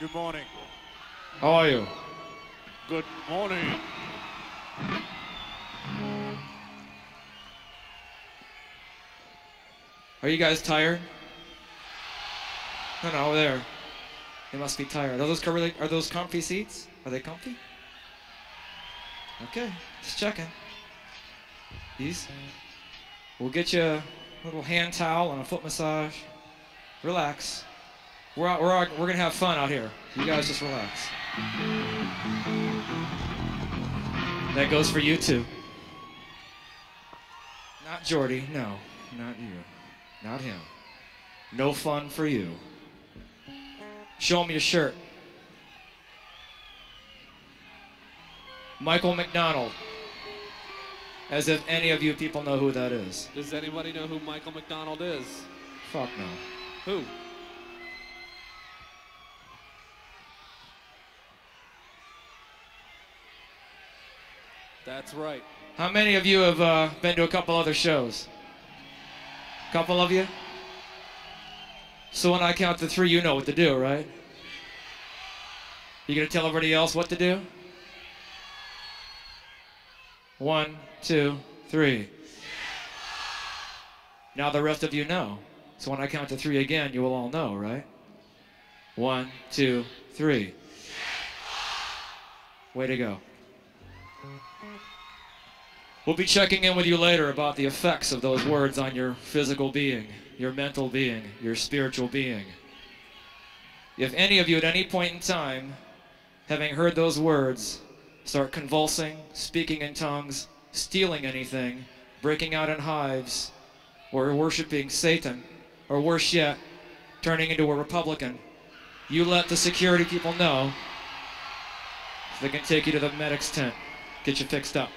Good morning. How are you? Good morning. Are you guys tired? No, no, over there. They must be tired. Are those really, are those comfy seats? Are they comfy? Okay, just checking. These. We'll get you a little hand towel and a foot massage. Relax. We're out, we're out, we're gonna have fun out here. You guys just relax. That goes for you too. Not Jordy, no, not you. Not him. No fun for you. Show him your shirt. Michael McDonald. As if any of you people know who that is. Does anybody know who Michael McDonald is? Fuck no. Who? That's right. How many of you have uh, been to a couple other shows? A Couple of you? So when I count to three, you know what to do, right? You gonna tell everybody else what to do? One, two, three. Now the rest of you know. So when I count to three again, you will all know, right? One, two, three. Way to go. We'll be checking in with you later about the effects of those words on your physical being, your mental being, your spiritual being. If any of you at any point in time, having heard those words, start convulsing, speaking in tongues, stealing anything, breaking out in hives, or worshiping Satan, or worse yet, turning into a Republican, you let the security people know they can take you to the medic's tent, get you fixed up.